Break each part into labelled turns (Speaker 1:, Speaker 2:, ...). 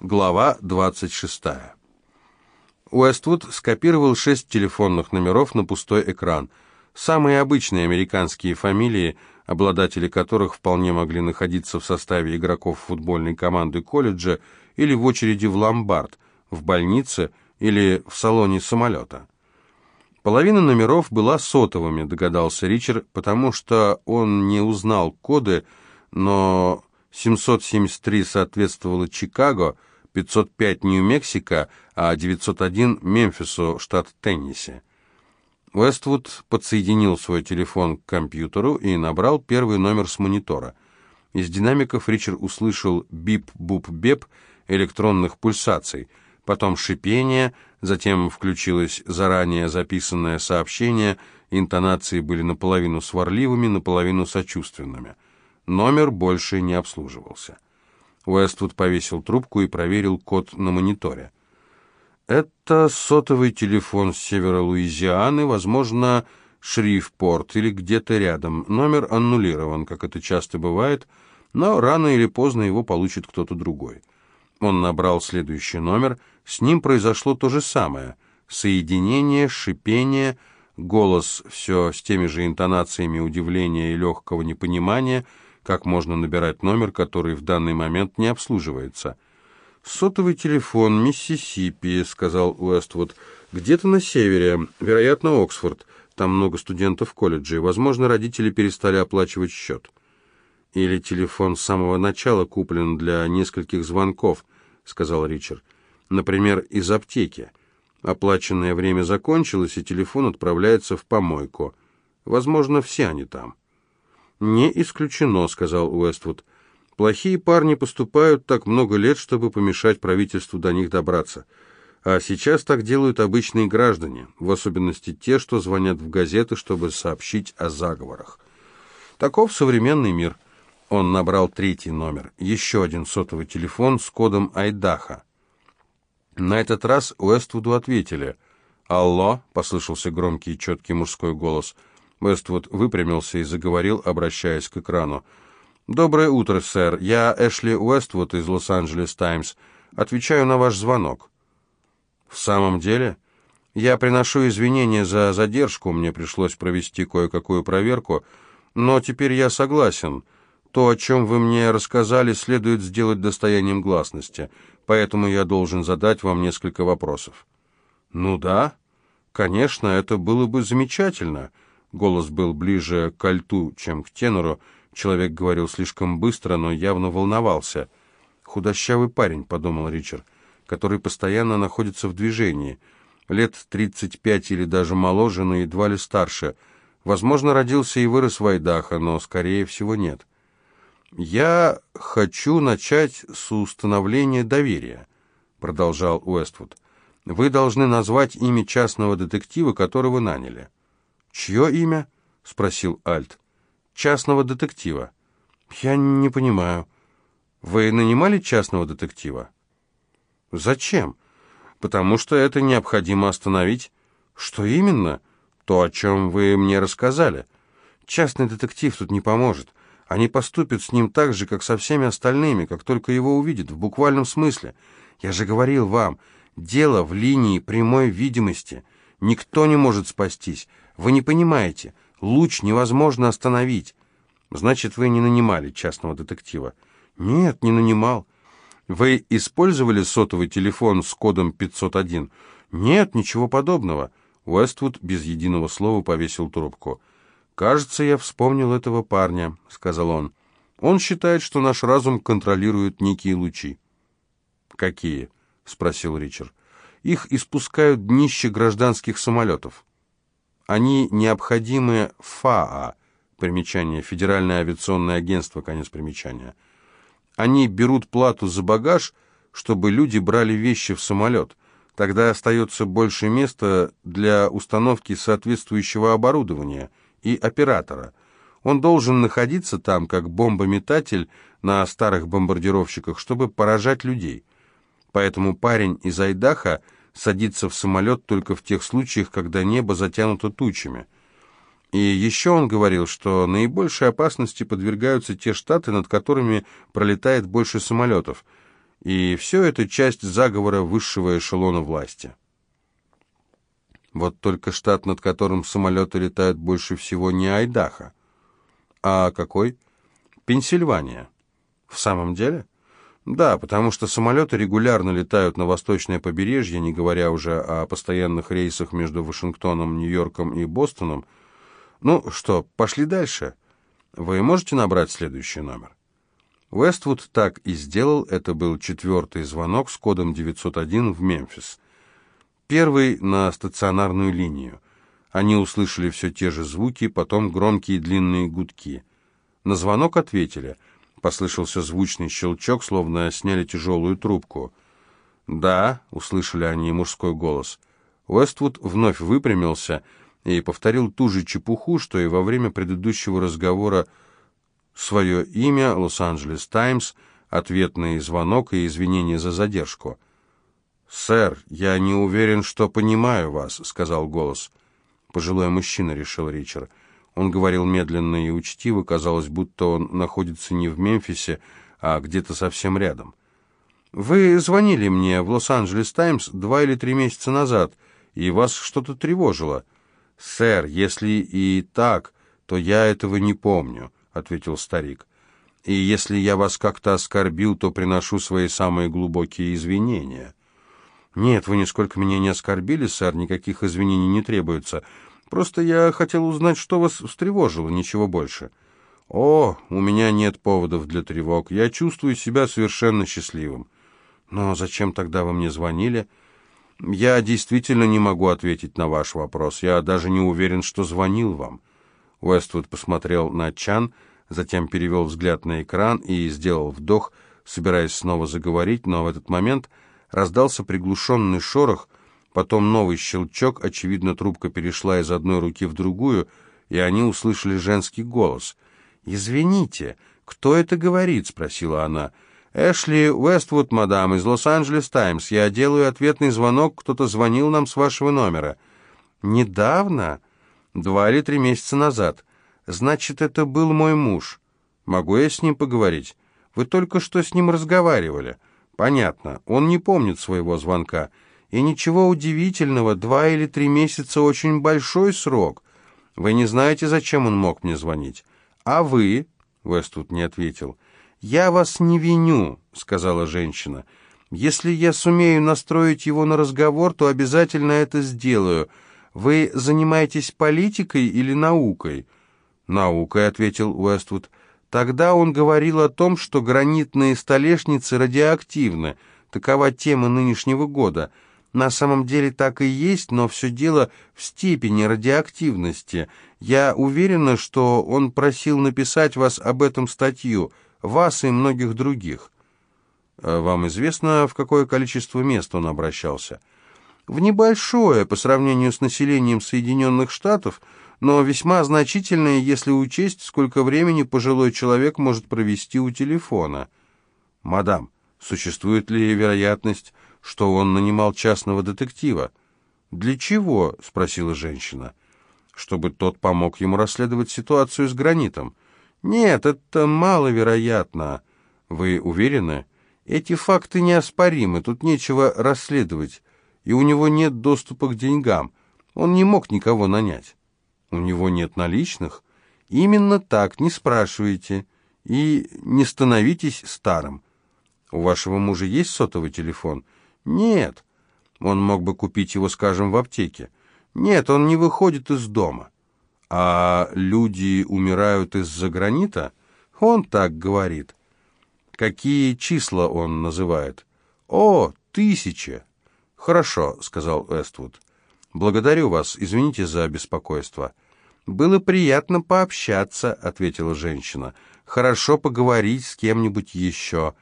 Speaker 1: Глава 26. Уэствуд скопировал шесть телефонных номеров на пустой экран. Самые обычные американские фамилии, обладатели которых вполне могли находиться в составе игроков футбольной команды колледжа или в очереди в ломбард, в больнице или в салоне самолета. Половина номеров была сотовыми, догадался Ричард, потому что он не узнал коды, но 773 соответствовало Чикаго, 505 Нью-Мексико, а 901 Мемфису, штат Теннесси. Уэствуд подсоединил свой телефон к компьютеру и набрал первый номер с монитора. Из динамиков Ричард услышал бип-буп-беп электронных пульсаций – потом шипение, затем включилось заранее записанное сообщение, интонации были наполовину сварливыми, наполовину сочувственными. Номер больше не обслуживался. Уэствуд повесил трубку и проверил код на мониторе. Это сотовый телефон с севера Луизианы, возможно, Шрифпорт или где-то рядом. Номер аннулирован, как это часто бывает, но рано или поздно его получит кто-то другой. Он набрал следующий номер, с ним произошло то же самое. Соединение, шипение, голос все с теми же интонациями удивления и легкого непонимания, как можно набирать номер, который в данный момент не обслуживается. «Сотовый телефон, Миссисипи», — сказал Уэствуд, — «где-то на севере, вероятно, Оксфорд. Там много студентов колледжа, и, возможно, родители перестали оплачивать счет». «Или телефон с самого начала куплен для нескольких звонков», — сказал Ричард. «Например, из аптеки. Оплаченное время закончилось, и телефон отправляется в помойку. Возможно, все они там». «Не исключено», — сказал Уэствуд. «Плохие парни поступают так много лет, чтобы помешать правительству до них добраться. А сейчас так делают обычные граждане, в особенности те, что звонят в газеты, чтобы сообщить о заговорах. Таков современный мир». Он набрал третий номер, еще один сотовый телефон с кодом Айдаха. На этот раз Уэствуду ответили. «Алло!» — послышался громкий и четкий мужской голос. Уэствуд выпрямился и заговорил, обращаясь к экрану. «Доброе утро, сэр. Я Эшли Уэствуд из Лос-Анджелес Таймс. Отвечаю на ваш звонок». «В самом деле?» «Я приношу извинения за задержку. Мне пришлось провести кое-какую проверку. Но теперь я согласен». То, о чем вы мне рассказали, следует сделать достоянием гласности, поэтому я должен задать вам несколько вопросов». «Ну да, конечно, это было бы замечательно». Голос был ближе к альту, чем к тенору. Человек говорил слишком быстро, но явно волновался. «Худощавый парень», — подумал Ричард, — «который постоянно находится в движении. Лет тридцать пять или даже моложе, но едва ли старше. Возможно, родился и вырос в Айдахо, но, скорее всего, нет». «Я хочу начать с установления доверия», — продолжал Уэствуд. «Вы должны назвать имя частного детектива, которого наняли». «Чье имя?» — спросил Альт. «Частного детектива». «Я не понимаю. Вы нанимали частного детектива?» «Зачем?» «Потому что это необходимо остановить». «Что именно?» «То, о чем вы мне рассказали». «Частный детектив тут не поможет. Они поступят с ним так же, как со всеми остальными, как только его увидят, в буквальном смысле. Я же говорил вам, дело в линии прямой видимости. Никто не может спастись. Вы не понимаете, луч невозможно остановить. Значит, вы не нанимали частного детектива? Нет, не нанимал. Вы использовали сотовый телефон с кодом 501? Нет, ничего подобного. Уэствуд без единого слова повесил трубку. «Кажется, я вспомнил этого парня», — сказал он. «Он считает, что наш разум контролирует некие лучи». «Какие?» — спросил Ричард. «Их испускают днища гражданских самолетов. Они необходимы ФАА, примечание, Федеральное авиационное агентство, конец примечания. Они берут плату за багаж, чтобы люди брали вещи в самолет. Тогда остается больше места для установки соответствующего оборудования — и оператора. Он должен находиться там, как бомбометатель на старых бомбардировщиках, чтобы поражать людей. Поэтому парень из Айдаха садится в самолет только в тех случаях, когда небо затянуто тучами. И еще он говорил, что наибольшей опасности подвергаются те штаты, над которыми пролетает больше самолетов. И все это часть заговора высшего эшелона власти. Вот только штат, над которым самолеты летают больше всего, не Айдаха. А какой? Пенсильвания. В самом деле? Да, потому что самолеты регулярно летают на восточное побережье, не говоря уже о постоянных рейсах между Вашингтоном, Нью-Йорком и Бостоном. Ну что, пошли дальше. Вы можете набрать следующий номер? Уэствуд так и сделал, это был четвертый звонок с кодом 901 в Мемфис. Первый на стационарную линию. Они услышали все те же звуки, потом громкие длинные гудки. На звонок ответили. Послышался звучный щелчок, словно сняли тяжелую трубку. «Да», — услышали они мужской голос. Уэствуд вновь выпрямился и повторил ту же чепуху, что и во время предыдущего разговора свое имя, Лос-Анджелес Таймс, ответный звонок и извинения за задержку. «Сэр, я не уверен, что понимаю вас», — сказал голос. «Пожилой мужчина», — решил Ричард. Он говорил медленно и учтиво, казалось, будто он находится не в Мемфисе, а где-то совсем рядом. «Вы звонили мне в Лос-Анджелес Таймс два или три месяца назад, и вас что-то тревожило». «Сэр, если и так, то я этого не помню», — ответил старик. «И если я вас как-то оскорбил, то приношу свои самые глубокие извинения». «Нет, вы нисколько меня не оскорбили, сэр, никаких извинений не требуется. Просто я хотел узнать, что вас встревожило, ничего больше». «О, у меня нет поводов для тревог. Я чувствую себя совершенно счастливым». «Но зачем тогда вы мне звонили?» «Я действительно не могу ответить на ваш вопрос. Я даже не уверен, что звонил вам». Уэствуд посмотрел на Чан, затем перевел взгляд на экран и сделал вдох, собираясь снова заговорить, но в этот момент раздался приглушенный шорох, потом новый щелчок, очевидно, трубка перешла из одной руки в другую, и они услышали женский голос. «Извините, кто это говорит?» — спросила она. «Эшли Уэствуд, мадам, из Лос-Анджелес Таймс. Я делаю ответный звонок, кто-то звонил нам с вашего номера». «Недавно?» «Два или три месяца назад. Значит, это был мой муж. Могу я с ним поговорить? Вы только что с ним разговаривали». Понятно, он не помнит своего звонка. И ничего удивительного, два или три месяца очень большой срок. Вы не знаете, зачем он мог мне звонить. А вы? Вестут не ответил. Я вас не виню, сказала женщина. Если я сумею настроить его на разговор, то обязательно это сделаю. Вы занимаетесь политикой или наукой? Наукой, ответил Уэствуд. Тогда он говорил о том, что гранитные столешницы радиоактивны. Такова тема нынешнего года. На самом деле так и есть, но все дело в степени радиоактивности. Я уверена, что он просил написать вас об этом статью, вас и многих других. А вам известно, в какое количество мест он обращался? В небольшое, по сравнению с населением Соединенных Штатов – но весьма значительное, если учесть, сколько времени пожилой человек может провести у телефона. «Мадам, существует ли вероятность, что он нанимал частного детектива?» «Для чего?» — спросила женщина. «Чтобы тот помог ему расследовать ситуацию с гранитом». «Нет, это маловероятно». «Вы уверены?» «Эти факты неоспоримы, тут нечего расследовать, и у него нет доступа к деньгам. Он не мог никого нанять». У него нет наличных? Именно так, не спрашивайте. И не становитесь старым. У вашего мужа есть сотовый телефон? Нет. Он мог бы купить его, скажем, в аптеке. Нет, он не выходит из дома. А люди умирают из-за гранита? Он так говорит. Какие числа он называет? О, тысяча. Хорошо, сказал Эствуд. «Благодарю вас. Извините за беспокойство». «Было приятно пообщаться», — ответила женщина. «Хорошо поговорить с кем-нибудь еще».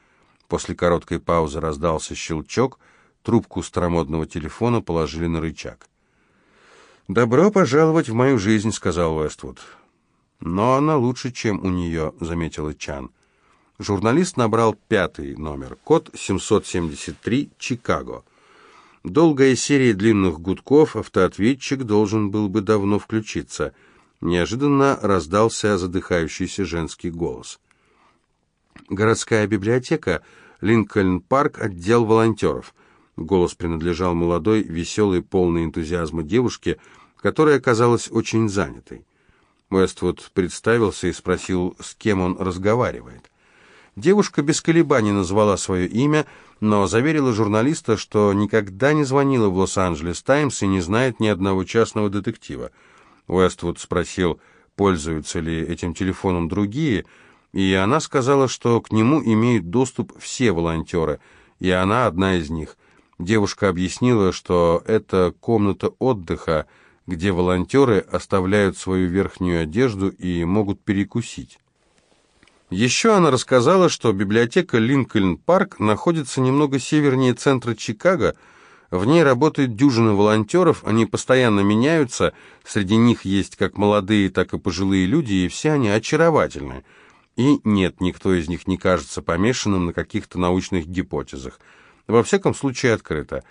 Speaker 1: После короткой паузы раздался щелчок, трубку старомодного телефона положили на рычаг. «Добро пожаловать в мою жизнь», — сказал Уэствуд. «Но она лучше, чем у нее», — заметила Чан. Журналист набрал пятый номер, код 773, Чикаго. Долгая серия длинных гудков, автоответчик должен был бы давно включиться. Неожиданно раздался задыхающийся женский голос. Городская библиотека Линкольн-парк, отдел волонтеров». Голос принадлежал молодой, веселой, полной энтузиазма девушке, которая оказалась очень занятой. Уэствуд представился и спросил, с кем он разговаривает. Девушка без колебаний назвала свое имя, но заверила журналиста, что никогда не звонила в Лос-Анджелес Таймс и не знает ни одного частного детектива. Уэствуд спросил, пользуются ли этим телефоном другие, и она сказала, что к нему имеют доступ все волонтеры, и она одна из них. Девушка объяснила, что это комната отдыха, где волонтеры оставляют свою верхнюю одежду и могут перекусить. Еще она рассказала, что библиотека Линкольн-парк находится немного севернее центра Чикаго. В ней работает дюжина волонтеров, они постоянно меняются, среди них есть как молодые, так и пожилые люди, и все они очаровательны. И нет, никто из них не кажется помешанным на каких-то научных гипотезах. Во всяком случае, открыто.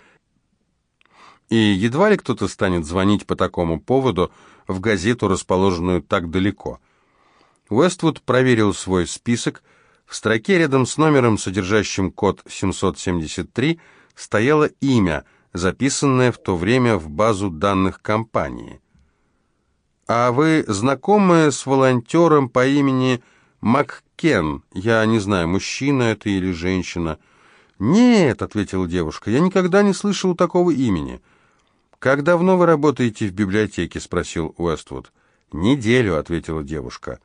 Speaker 1: И едва ли кто-то станет звонить по такому поводу в газету, расположенную так далеко – Уэствуд проверил свой список. В строке рядом с номером, содержащим код 773, стояло имя, записанное в то время в базу данных компании. «А вы знакомы с волонтером по имени Маккен? Я не знаю, мужчина это или женщина?» «Нет», — ответила девушка, — «я никогда не слышал такого имени». «Как давно вы работаете в библиотеке?» — спросил Уэствуд. «Неделю», — ответила девушка.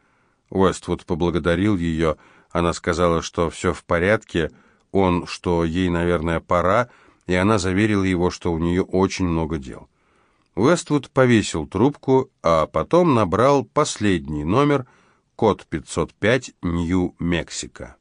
Speaker 1: Уэствуд поблагодарил ее. Она сказала, что все в порядке, он, что ей, наверное, пора, и она заверила его, что у нее очень много дел. Уэствуд повесил трубку, а потом набрал последний номер, код 505, Нью-Мексико.